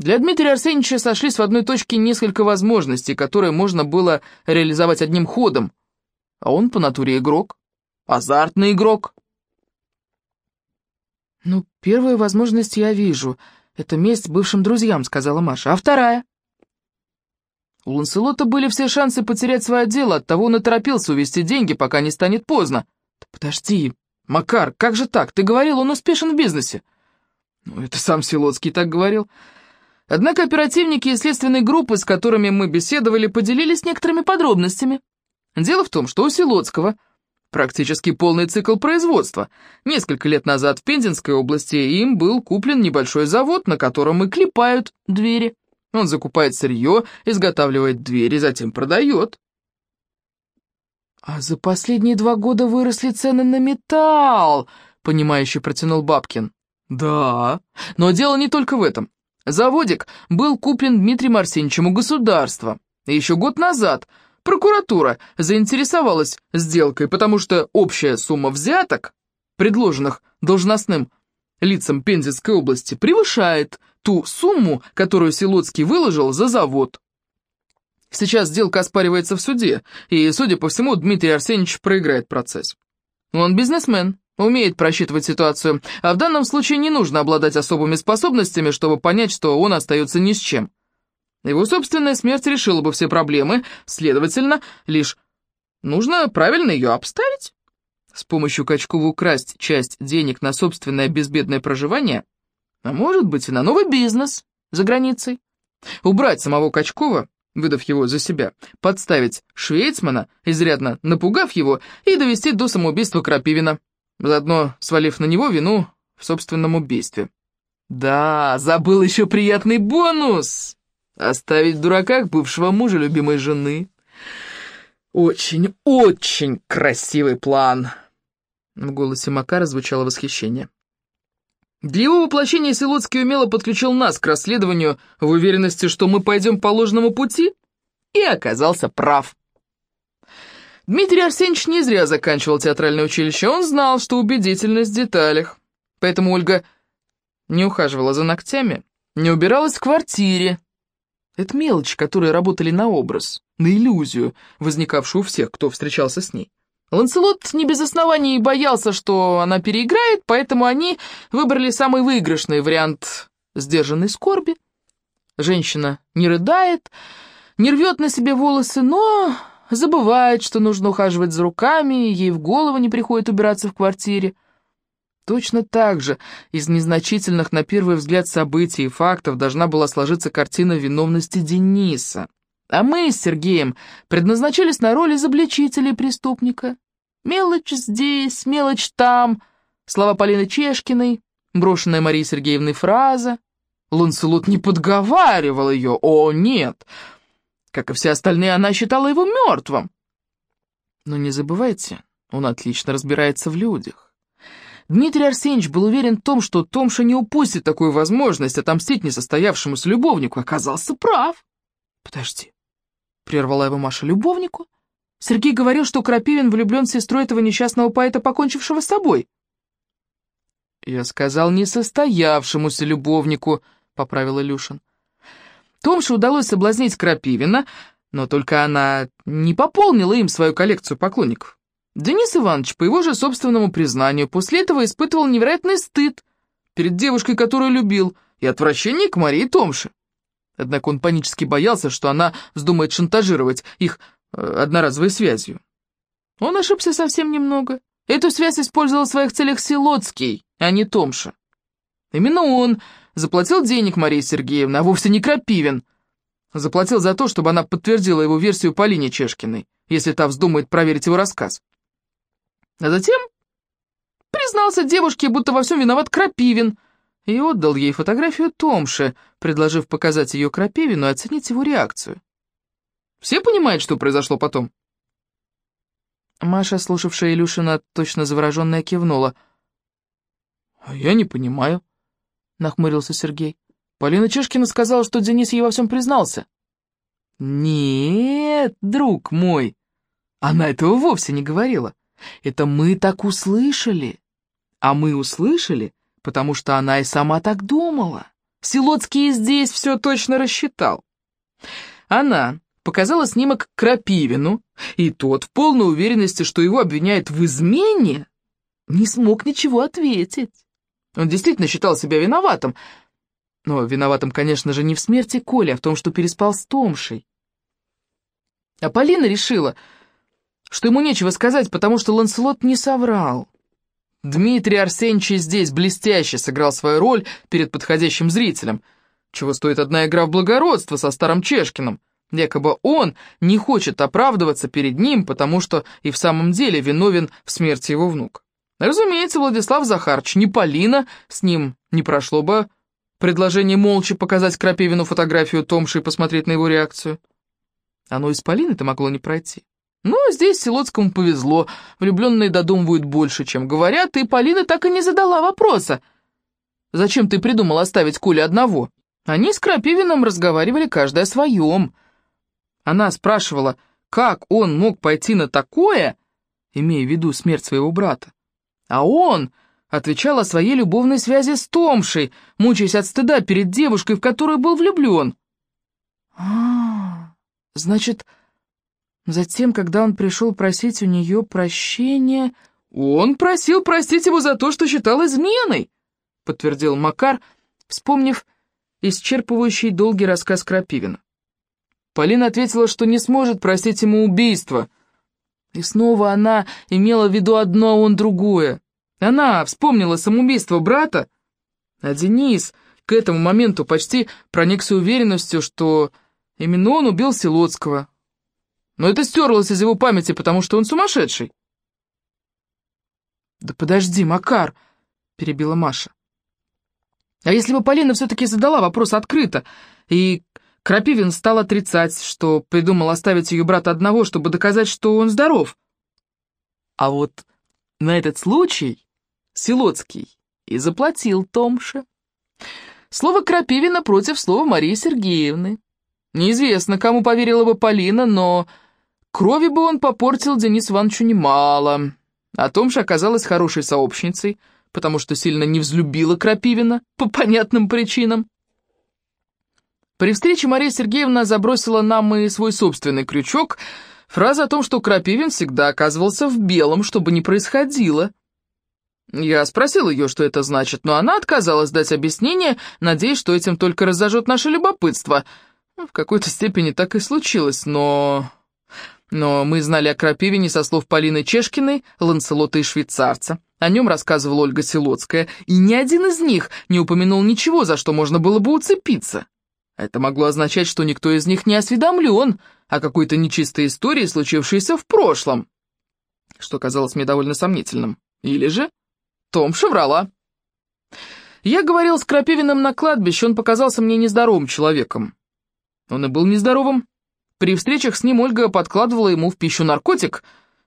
Для Дмитрия Арсеньевича сошлись в одной точке несколько возможностей, которые можно было реализовать одним ходом. А он по натуре игрок, азартный игрок. «Ну, первую возможность я вижу. Это месть бывшим друзьям», — сказала Маша. «А вторая?» У Ланселота были все шансы потерять свое дело, оттого он и торопился увести деньги, пока не станет поздно. «Подожди, Макар, как же так? Ты говорил, он успешен в бизнесе». «Ну, это сам Силоцкий так говорил». Однако оперативники и следственной группы, с которыми мы беседовали, поделились некоторыми подробностями. Дело в том, что у Силоцкого практически полный цикл производства. Несколько лет назад в Пензенской области им был куплен небольшой завод, на котором и клепают двери. Он закупает сырье, изготавливает двери, затем продает. «А за последние два года выросли цены на металл», — понимающе протянул Бабкин. «Да, но дело не только в этом. Заводик был куплен Дмитрием Арсеньевичем у государства. Еще год назад прокуратура заинтересовалась сделкой, потому что общая сумма взяток, предложенных должностным лицам Пензенской области, превышает ту сумму, которую Силоцкий выложил за завод. Сейчас сделка оспаривается в суде, и, судя по всему, Дмитрий Арсеньевич проиграет процесс. Он бизнесмен, умеет просчитывать ситуацию, а в данном случае не нужно обладать особыми способностями, чтобы понять, что он остается ни с чем. Его собственная смерть решила бы все проблемы, следовательно, лишь нужно правильно ее обставить. С помощью Качкова украсть часть денег на собственное безбедное проживание, а может быть и на новый бизнес за границей. Убрать самого Качкова, выдав его за себя, подставить Швейцмана, изрядно напугав его, и довести до самоубийства Крапивина заодно свалив на него вину в собственном убийстве. Да, забыл еще приятный бонус! Оставить в дураках бывшего мужа любимой жены. Очень, очень красивый план. В голосе Макара звучало восхищение. Для его воплощения Силоцкий умело подключил нас к расследованию в уверенности, что мы пойдем по ложному пути, и оказался прав. Дмитрий Арсеньевич не зря заканчивал театральное училище. Он знал, что убедительность в деталях. Поэтому Ольга не ухаживала за ногтями, не убиралась в квартире. Это мелочи, которые работали на образ, на иллюзию, возникавшую у всех, кто встречался с ней. Ланселот не без оснований боялся, что она переиграет, поэтому они выбрали самый выигрышный вариант сдержанной скорби. Женщина не рыдает, не рвет на себе волосы, но забывает, что нужно ухаживать за руками, ей в голову не приходит убираться в квартире. Точно так же из незначительных на первый взгляд событий и фактов должна была сложиться картина виновности Дениса. А мы с Сергеем предназначались на роль изобличителей преступника. Мелочь здесь, мелочь там, слова Полины Чешкиной, брошенная Марией Сергеевной фраза. Ланселот не подговаривал ее, о нет, — как и все остальные, она считала его мертвым. Но не забывайте, он отлично разбирается в людях. Дмитрий Арсеньевич был уверен в том, что Томша не упустит такую возможность отомстить несостоявшемуся любовнику, оказался прав. «Подожди», — прервала его Маша, — «любовнику?» Сергей говорил, что Крапивин влюблен в сестру этого несчастного поэта, покончившего с собой. «Я сказал несостоявшемуся любовнику», — поправил Илюшин. Томше удалось соблазнить Крапивина, но только она не пополнила им свою коллекцию поклонников. Денис Иванович, по его же собственному признанию, после этого испытывал невероятный стыд перед девушкой, которую любил, и отвращение к Марии Томше. Однако он панически боялся, что она вздумает шантажировать их э, одноразовой связью. Он ошибся совсем немного. Эту связь использовал в своих целях Силоцкий, а не Томша. Именно он Заплатил денег Марии Сергеевне, а вовсе не Крапивин. Заплатил за то, чтобы она подтвердила его версию Полине Чешкиной, если та вздумает проверить его рассказ. А затем признался девушке, будто во всем виноват Крапивин, и отдал ей фотографию Томши, предложив показать ее Крапивину и оценить его реакцию. Все понимают, что произошло потом?» Маша, слушавшая Илюшина, точно завороженная, кивнула. «А я не понимаю», нахмурился Сергей. Полина Чешкина сказала, что Денис ей во всем признался. Нет, друг мой, она этого вовсе не говорила. Это мы так услышали. А мы услышали, потому что она и сама так думала. Силоцкий здесь все точно рассчитал. Она показала снимок Крапивину, и тот, в полной уверенности, что его обвиняют в измене, не смог ничего ответить. Он действительно считал себя виноватым, но виноватым, конечно же, не в смерти Коли, а в том, что переспал с Томшей. А Полина решила, что ему нечего сказать, потому что Ланселот не соврал. Дмитрий Арсеньевич здесь блестяще сыграл свою роль перед подходящим зрителем, чего стоит одна игра в благородство со старым Чешкиным. Якобы он не хочет оправдываться перед ним, потому что и в самом деле виновен в смерти его внука. Разумеется, Владислав Захарович, не Полина, с ним не прошло бы предложение молча показать Крапивину фотографию Томши и посмотреть на его реакцию. Оно и с Полиной-то могло не пройти. Но здесь Силоцкому повезло, влюбленные додумывают больше, чем говорят, и Полина так и не задала вопроса. «Зачем ты придумал оставить Колю одного?» Они с Крапивиным разговаривали каждый о своем. Она спрашивала, как он мог пойти на такое, имея в виду смерть своего брата. А он отвечал о своей любовной связи с Томшей, мучаясь от стыда перед девушкой, в которую был влюблен. а значит, затем, когда он пришел просить у нее прощения, он просил простить его за то, что считал изменой, подтвердил Макар, вспомнив исчерпывающий долгий рассказ Крапивина. Полина ответила, что не сможет простить ему убийство. И снова она имела в виду одно, а он другое. Она вспомнила самоубийство брата, а Денис к этому моменту почти проникся уверенностью, что именно он убил Силоцкого. Но это стерлось из его памяти, потому что он сумасшедший. «Да подожди, Макар!» — перебила Маша. А если бы Полина все-таки задала вопрос открыто, и Крапивин стал отрицать, что придумал оставить ее брата одного, чтобы доказать, что он здоров? А вот на этот случай Силоцкий и заплатил Томше. Слово Крапивина против слова Марии Сергеевны. Неизвестно, кому поверила бы Полина, но крови бы он попортил Денису Ивановичу немало. А Томша оказалась хорошей сообщницей — потому что сильно не взлюбила Крапивина по понятным причинам. При встрече Мария Сергеевна забросила нам и свой собственный крючок, фраза о том, что Крапивин всегда оказывался в белом, чтобы не происходило. Я спросил ее, что это значит, но она отказалась дать объяснение, надеясь, что этим только разожжет наше любопытство. В какой-то степени так и случилось, но... Но мы знали о Крапивине со слов Полины Чешкиной, Ланселота и швейцарца. О нем рассказывала Ольга Силоцкая, и ни один из них не упомянул ничего, за что можно было бы уцепиться. Это могло означать, что никто из них не осведомлен о какой-то нечистой истории, случившейся в прошлом, что казалось мне довольно сомнительным. Или же Том шеврала. Я говорил с Крапивиным на кладбище, он показался мне нездоровым человеком. Он и был нездоровым. При встречах с ним Ольга подкладывала ему в пищу наркотик,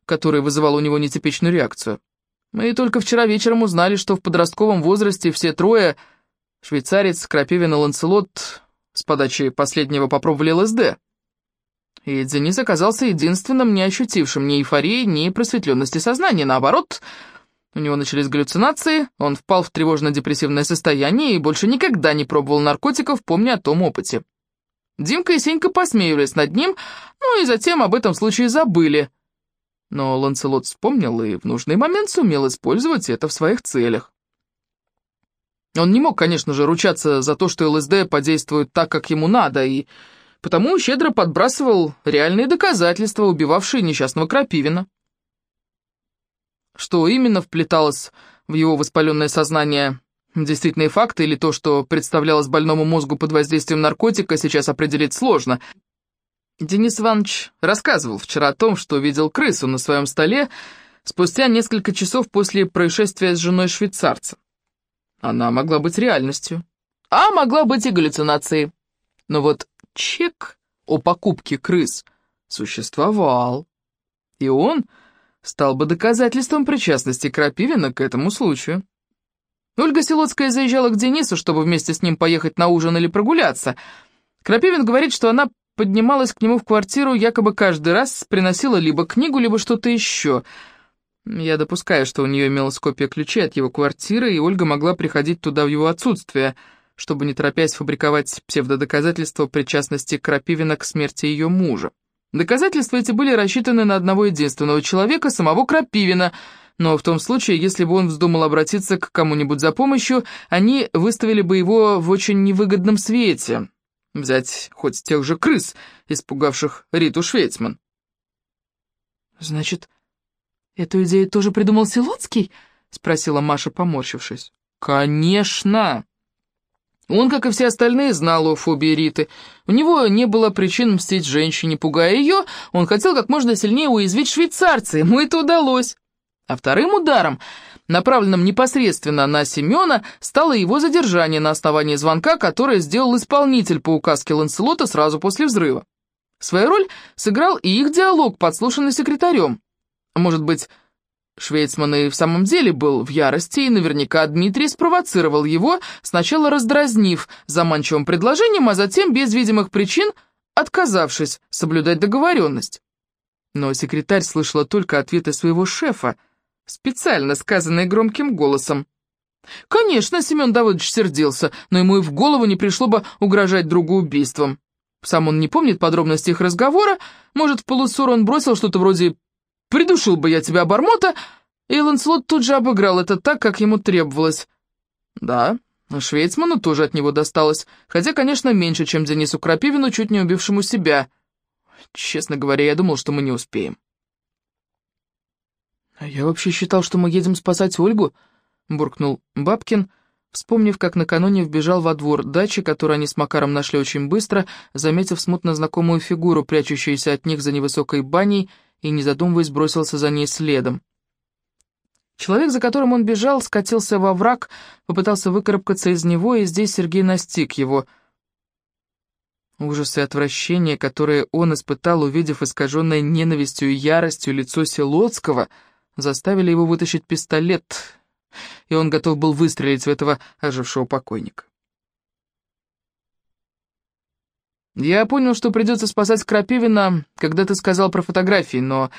который вызывал у него нетипичную реакцию. Мы только вчера вечером узнали, что в подростковом возрасте все трое, швейцарец, Крапивин и Ланселот, с подачи последнего попробовали ЛСД. И Денис оказался единственным, не ощутившим ни эйфории, ни просветленности сознания. Наоборот, у него начались галлюцинации, он впал в тревожно-депрессивное состояние и больше никогда не пробовал наркотиков, помня о том опыте. Димка и Сенька посмеивались над ним, ну и затем об этом случае забыли – но Ланселот вспомнил и в нужный момент сумел использовать это в своих целях. Он не мог, конечно же, ручаться за то, что ЛСД подействует так, как ему надо, и потому щедро подбрасывал реальные доказательства, убивавшие несчастного Крапивина. Что именно вплеталось в его воспаленное сознание, действительные факты или то, что представлялось больному мозгу под воздействием наркотика, сейчас определить сложно — Денис Иванович рассказывал вчера о том, что видел крысу на своем столе спустя несколько часов после происшествия с женой швейцарца. Она могла быть реальностью, а могла быть и галлюцинацией. Но вот чек о покупке крыс существовал, и он стал бы доказательством причастности Крапивина к этому случаю. Ольга Силоцкая заезжала к Денису, чтобы вместе с ним поехать на ужин или прогуляться. Крапивин говорит, что она поднималась к нему в квартиру, якобы каждый раз приносила либо книгу, либо что-то еще. Я допускаю, что у нее имелась копия ключей от его квартиры, и Ольга могла приходить туда в его отсутствие. чтобы не торопясь фабриковать псевдодоказательства причастности Крапивина к смерти ее мужа. Доказательства эти были рассчитаны на одного единственного человека, самого Крапивина, но в том случае, если бы он вздумал обратиться к кому-нибудь за помощью, они выставили бы его в очень невыгодном свете. Взять хоть тех же крыс, испугавших Риту Швейцман. «Значит, эту идею тоже придумал Силоцкий?» — спросила Маша, поморщившись. «Конечно!» Он, как и все остальные, знал о фобии Риты. У него не было причин мстить женщине, пугая ее, он хотел как можно сильнее уязвить швейцарца, ему это удалось. А вторым ударом, направленным непосредственно на Семена, стало его задержание на основании звонка, которое сделал исполнитель по указке Ланселота сразу после взрыва. Свою роль сыграл и их диалог, подслушанный секретарем. Может быть, Швейцман и в самом деле был в ярости, и наверняка Дмитрий спровоцировал его, сначала раздразнив заманчивым предложением, а затем, без видимых причин, отказавшись соблюдать договоренность. Но секретарь слышала только ответы своего шефа, специально сказанные громким голосом. Конечно, Семен Давыдович сердился, но ему и в голову не пришло бы угрожать другу убийством. Сам он не помнит подробностей их разговора, может, в полуссор он бросил что-то вроде Придушил бы я тебя, обормота!» И Ланселот тут же обыграл это так, как ему требовалось. Да, Швейцману тоже от него досталось, хотя, конечно, меньше, чем Денису Крапивину, чуть не убившему себя. Честно говоря, я думал, что мы не успеем. «А я вообще считал, что мы едем спасать Ольгу», — буркнул Бабкин, вспомнив, как накануне вбежал во двор дачи, которую они с Макаром нашли очень быстро, заметив смутно знакомую фигуру, прячущуюся от них за невысокой баней, и, не задумываясь, бросился за ней следом. Человек, за которым он бежал, скатился во враг, попытался выкарабкаться из него, и здесь Сергей настиг его. Ужас и отвращение, которые он испытал, увидев искаженное ненавистью и яростью лицо Селоцкого, заставили его вытащить пистолет, и он готов был выстрелить в этого ожившего покойника. Я понял, что придется спасать Крапивина, когда ты сказал про фотографии, но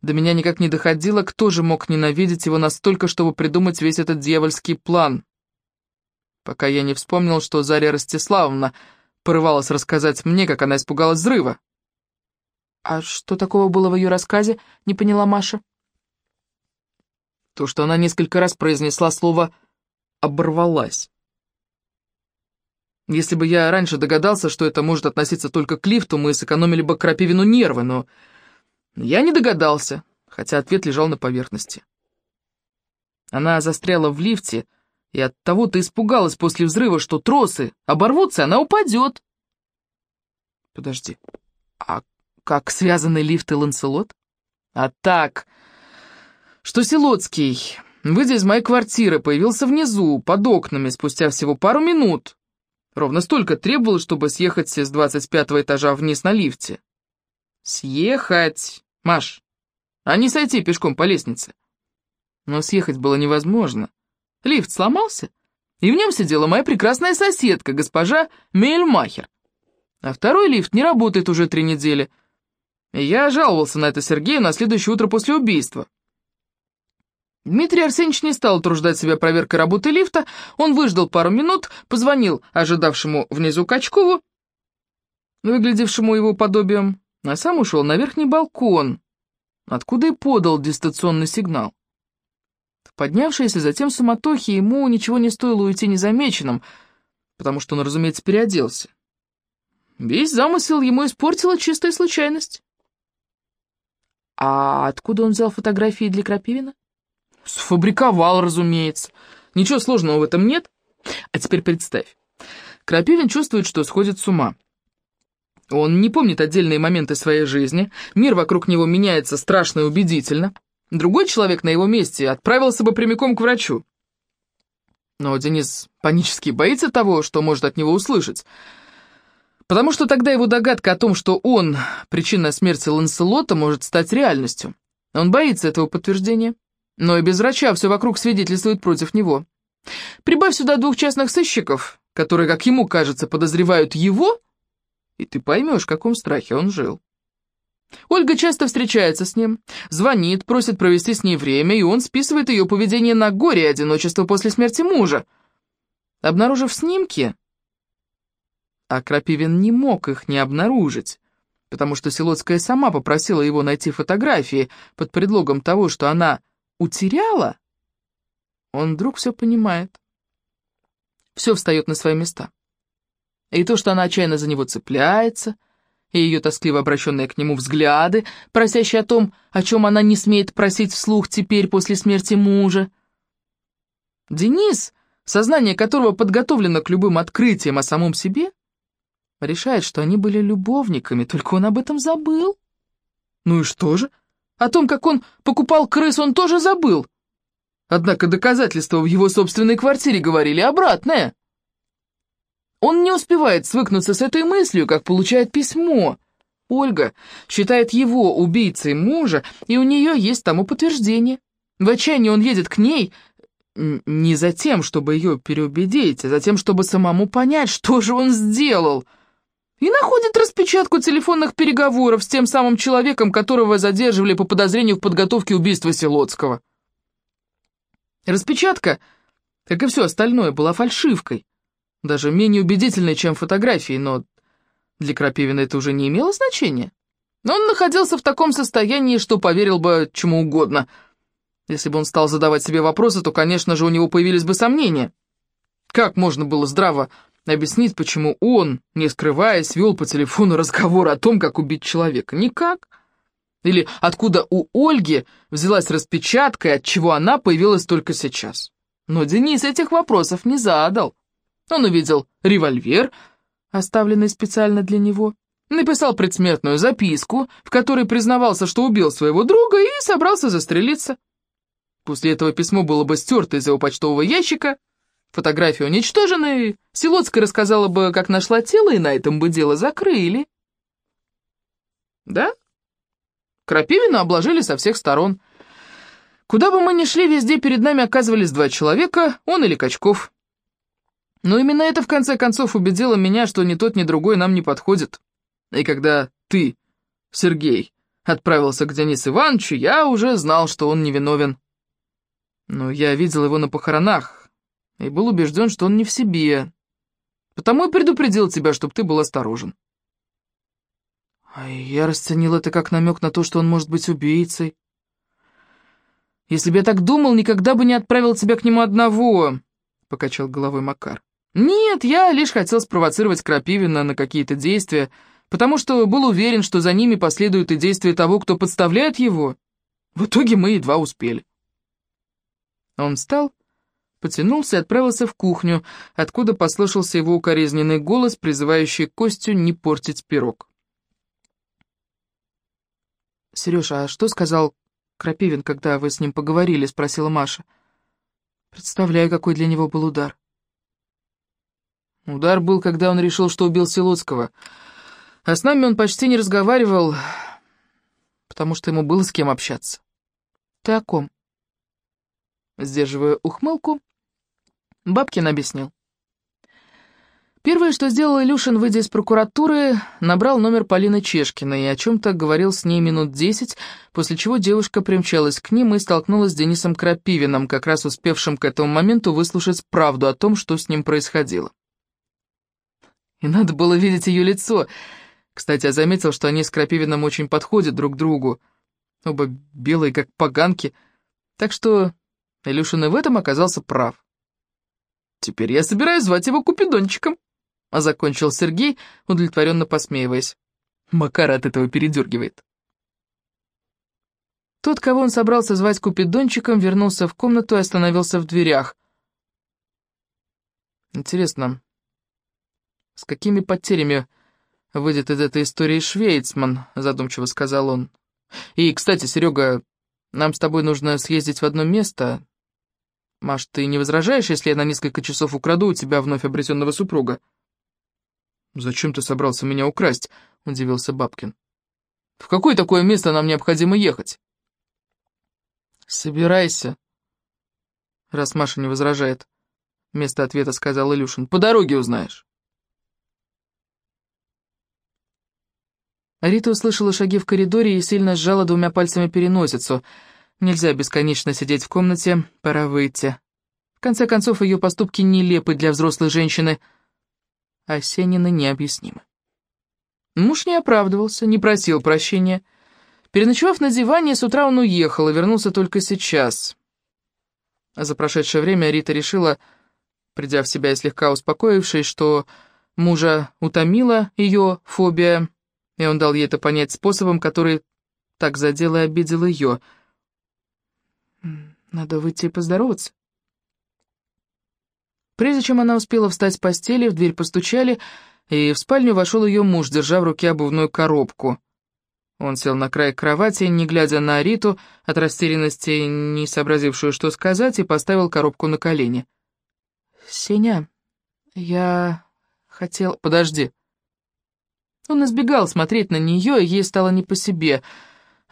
до меня никак не доходило, кто же мог ненавидеть его настолько, чтобы придумать весь этот дьявольский план. Пока я не вспомнил, что Заря Ростиславовна порывалась рассказать мне, как она испугалась взрыва. «А что такого было в ее рассказе?» — не поняла Маша. То, что она несколько раз произнесла слово «оборвалась». Если бы я раньше догадался, что это может относиться только к лифту, мы сэкономили бы Крапивину нервы, но я не догадался, хотя ответ лежал на поверхности. Она застряла в лифте, и от того ты испугалась после взрыва, что тросы оборвутся, она упадет. Подожди, а как связаны лифт и Ланселот? А так, что Селоцкий, выйдя из моей квартиры, появился внизу, под окнами, спустя всего пару минут, Ровно столько требовалось, чтобы съехать с 25 этажа вниз на лифте. Съехать, Маш, а не сойти пешком по лестнице. Но съехать было невозможно. Лифт сломался, и в нем сидела моя прекрасная соседка, госпожа Мельмахер. А второй лифт не работает уже три недели. я жаловался на это Сергею на следующее утро после убийства. Дмитрий Арсеньевич не стал утруждать себя проверкой работы лифта, он выждал пару минут, позвонил ожидавшему внизу Качкову, выглядевшему его подобием, а сам ушел на верхний балкон, откуда и подал дистанционный сигнал. В поднявшейся затем суматохе ему ничего не стоило уйти незамеченным, потому что он, разумеется, переоделся. Весь замысел ему испортила чистая случайность. А откуда он взял фотографии для Крапивина? Сфабриковал, разумеется. Ничего сложного в этом нет. А теперь представь. Крапивин чувствует, что сходит с ума. Он не помнит отдельные моменты своей жизни, мир вокруг него меняется страшно и убедительно. Другой человек на его месте отправился бы прямиком к врачу. Но Денис панически боится того, что может от него услышать, потому что тогда его догадка о том, что он причина смерти Ланселота, может стать реальностью. Он боится этого подтверждения. Но и без врача все вокруг свидетельствует против него. Прибавь сюда двух частных сыщиков, которые, как ему кажется, подозревают его, и ты поймешь, в каком страхе он жил. Ольга часто встречается с ним, звонит, просит провести с ней время, и он списывает ее поведение на горе и одиночество после смерти мужа. Обнаружив снимки, а Крапивин не мог их не обнаружить, потому что Селоцкая сама попросила его найти фотографии под предлогом того, что она утеряла, он вдруг все понимает. Все встает на свои места. И то, что она отчаянно за него цепляется, и ее тоскливо обращенные к нему взгляды, просящие о том, о чем она не смеет просить вслух теперь после смерти мужа. Денис, сознание которого подготовлено к любым открытиям о самом себе, решает, что они были любовниками, только он об этом забыл. Ну и что же? О том, как он покупал крыс, он тоже забыл. Однако доказательства в его собственной квартире говорили обратное. Он не успевает свыкнуться с этой мыслью, как получает письмо. Ольга считает его убийцей мужа, и у нее есть тому подтверждение. В отчаянии он едет к ней не за тем, чтобы ее переубедить, а за тем, чтобы самому понять, что же он сделал — и находит распечатку телефонных переговоров с тем самым человеком, которого задерживали по подозрению в подготовке убийства Селоцкого. Распечатка, как и все остальное, была фальшивкой, даже менее убедительной, чем фотографии, но для Крапивина это уже не имело значения. Но он находился в таком состоянии, что поверил бы чему угодно. Если бы он стал задавать себе вопросы, то, конечно же, у него появились бы сомнения. Как можно было здраво объяснить, почему он, не скрываясь, вел по телефону разговор о том, как убить человека. Никак. Или откуда у Ольги взялась распечатка и от чего она появилась только сейчас. Но Денис этих вопросов не задал. Он увидел револьвер, оставленный специально для него, написал предсмертную записку, в которой признавался, что убил своего друга и собрался застрелиться. После этого письмо было бы стерто из его почтового ящика, Фотография уничтожена, и Силоцкая рассказала бы, как нашла тело, и на этом бы дело закрыли. Да? Крапивина обложили со всех сторон. Куда бы мы ни шли, везде перед нами оказывались два человека, он или Качков. Но именно это, в конце концов, убедило меня, что ни тот, ни другой нам не подходит. И когда ты, Сергей, отправился к Денису Ивановичу, я уже знал, что он невиновен. Но я видел его на похоронах, и был убежден, что он не в себе. Потому и предупредил тебя, чтобы ты был осторожен. А я расценил это как намек на то, что он может быть убийцей. Если бы я так думал, никогда бы не отправил тебя к нему одного, — покачал головой Макар. Нет, я лишь хотел спровоцировать Крапивина на какие-то действия, потому что был уверен, что за ними последуют и действия того, кто подставляет его. В итоге мы едва успели. Он встал потянулся и отправился в кухню, откуда послышался его укоризненный голос, призывающий Костю не портить пирог. «Сереж, а что сказал Крапивин, когда вы с ним поговорили?» — спросила Маша. «Представляю, какой для него был удар». Удар был, когда он решил, что убил Силуцкого. А с нами он почти не разговаривал, потому что ему было с кем общаться. «Ты о ком?» Сдерживая ухмылку, Бабкин объяснил. Первое, что сделал Илюшин, выйдя из прокуратуры, набрал номер Полины Чешкиной и о чем-то говорил с ней минут десять, после чего девушка примчалась к ним и столкнулась с Денисом Крапивиным, как раз успевшим к этому моменту выслушать правду о том, что с ним происходило. И надо было видеть ее лицо. Кстати, я заметил, что они с Крапивиным очень подходят друг другу. Оба белые, как поганки. Так что Илюшин и в этом оказался прав. Теперь я собираюсь звать его Купидончиком», — а закончил Сергей, удовлетворенно посмеиваясь. Макар от этого передергивает. Тот, кого он собрался звать Купидончиком, вернулся в комнату и остановился в дверях. Интересно, с какими потерями выйдет из этой истории Швейцман, задумчиво сказал он. И, кстати, Серега, нам с тобой нужно съездить в одно место, Маш, ты не возражаешь, если я на несколько часов украду у тебя вновь обретенного супруга?» «Зачем ты собрался меня украсть?» — удивился Бабкин. «В какое такое место нам необходимо ехать?» «Собирайся», — раз Маша не возражает. Вместо ответа сказал Илюшин. «По дороге узнаешь». Рита услышала шаги в коридоре и сильно сжала двумя пальцами переносицу — Нельзя бесконечно сидеть в комнате, пора выйти. В конце концов, ее поступки нелепы для взрослой женщины, а Сенины необъяснимы. Муж не оправдывался, не просил прощения. Переночевав на диване, с утра он уехал и вернулся только сейчас. За прошедшее время Рита решила, придя в себя и слегка успокоившись, что мужа утомила ее фобия, и он дал ей это понять способом, который так задел и обидел ее. «Надо выйти и поздороваться». Прежде чем она успела встать с постели, в дверь постучали, и в спальню вошел ее муж, держа в руке обувную коробку. Он сел на край кровати, не глядя на Риту, от растерянности не сообразившую, что сказать, и поставил коробку на колени. «Сеня, я хотел...» «Подожди». Он избегал смотреть на нее, и ей стало не по себе.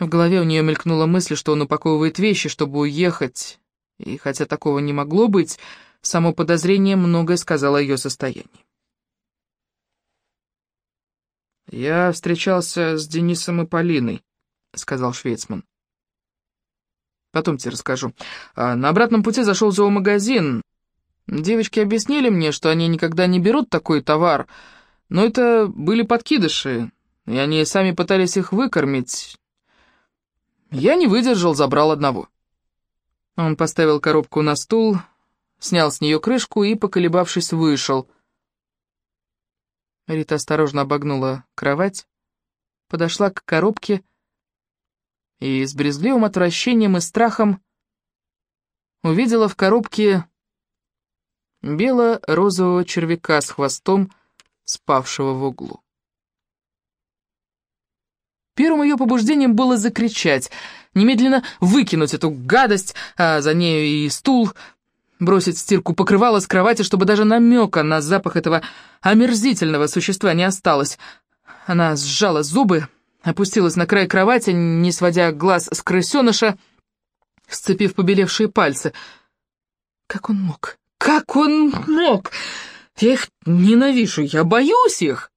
В голове у нее мелькнула мысль, что он упаковывает вещи, чтобы уехать. И хотя такого не могло быть, само подозрение многое сказало о ее состоянии. «Я встречался с Денисом и Полиной», — сказал швейцман. «Потом тебе расскажу. А на обратном пути зашел в зоомагазин. Девочки объяснили мне, что они никогда не берут такой товар, но это были подкидыши, и они сами пытались их выкормить. Я не выдержал, забрал одного». Он поставил коробку на стул, снял с нее крышку и, поколебавшись, вышел — Рита осторожно обогнула кровать, подошла к коробке и с брезгливым отвращением и страхом увидела в коробке бело-розового червяка с хвостом, спавшего в углу. Первым ее побуждением было закричать, немедленно выкинуть эту гадость, а за нею и стул — бросить стирку покрывало с кровати, чтобы даже намека на запах этого омерзительного существа не осталось. Она сжала зубы, опустилась на край кровати, не сводя глаз с крысеныша, сцепив побелевшие пальцы. Как он мог? Как он мог? Я их ненавижу, я боюсь их.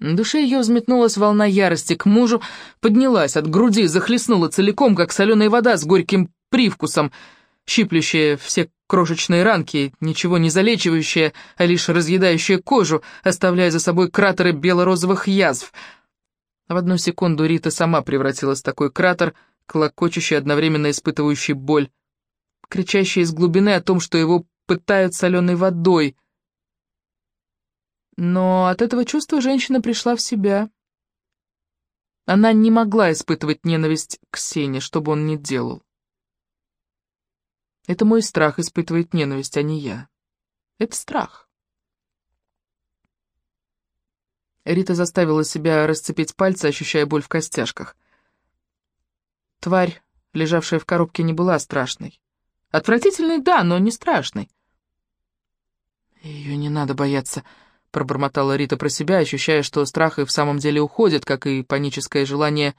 На душе ее взметнулась волна ярости к мужу, поднялась от груди, захлестнула целиком, как соленая вода с горьким привкусом — щиплющая все крошечные ранки, ничего не залечивающая, а лишь разъедающая кожу, оставляя за собой кратеры бело-розовых язв. В одну секунду Рита сама превратилась в такой кратер, клокочущий, одновременно испытывающий боль, кричащий из глубины о том, что его пытают соленой водой. Но от этого чувства женщина пришла в себя. Она не могла испытывать ненависть к Сене, что бы он ни делал. Это мой страх испытывает ненависть, а не я. Это страх. Рита заставила себя расцепить пальцы, ощущая боль в костяшках. Тварь, лежавшая в коробке, не была страшной. Отвратительной, да, но не страшной. «Ее не надо бояться», — пробормотала Рита про себя, ощущая, что страх и в самом деле уходит, как и паническое желание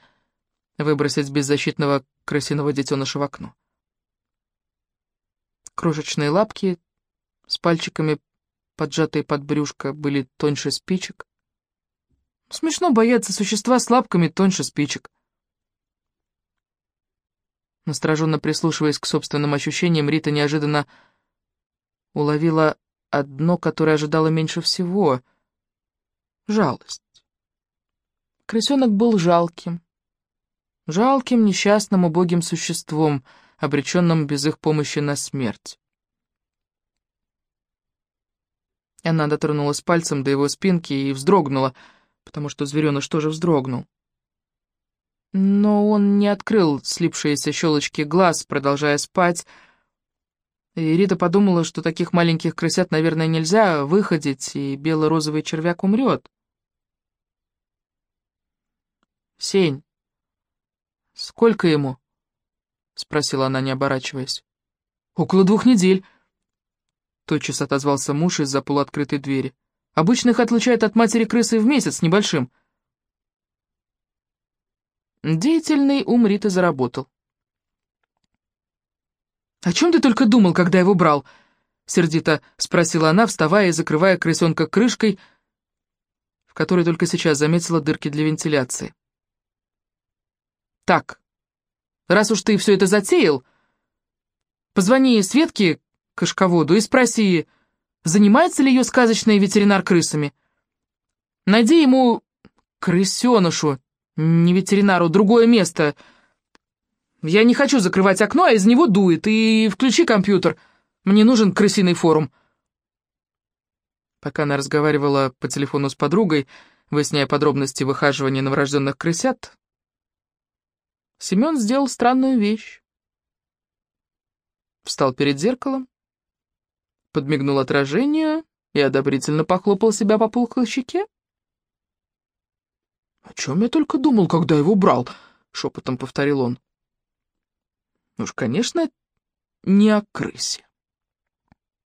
выбросить беззащитного крысиного детеныша в окно. Крошечные лапки с пальчиками, поджатые под брюшко, были тоньше спичек. Смешно бояться существа с лапками тоньше спичек. Настороженно прислушиваясь к собственным ощущениям, Рита неожиданно уловила одно, которое ожидала меньше всего — жалость. Крысенок был жалким. Жалким, несчастным, убогим существом — обреченным без их помощи на смерть. Она дотронулась пальцем до его спинки и вздрогнула, потому что звереныш тоже вздрогнул. Но он не открыл слипшиеся щелочки глаз, продолжая спать, и Рита подумала, что таких маленьких крысят, наверное, нельзя выходить, и бело-розовый червяк умрет. «Сень, сколько ему?» — спросила она, не оборачиваясь. «Около двух недель», — тотчас отозвался муж из-за полуоткрытой двери. «Обычно их отлучают от матери крысы в месяц небольшим». Деятельный ум Риты заработал. «О чем ты только думал, когда его брал?» — сердито спросила она, вставая и закрывая крысенка крышкой, в которой только сейчас заметила дырки для вентиляции. «Так, Раз уж ты все это затеял, позвони Светке, кошководу и спроси, занимается ли ее сказочный ветеринар крысами. Найди ему крысенышу, не ветеринару, другое место. Я не хочу закрывать окно, а из него дует, и включи компьютер. Мне нужен крысиный форум. Пока она разговаривала по телефону с подругой, выясняя подробности выхаживания новорожденных крысят, Семен сделал странную вещь. Встал перед зеркалом, подмигнул отражению и одобрительно похлопал себя по пухлой щеке. «О чем я только думал, когда его брал?» — шепотом повторил он. «Уж, конечно, не о крысе».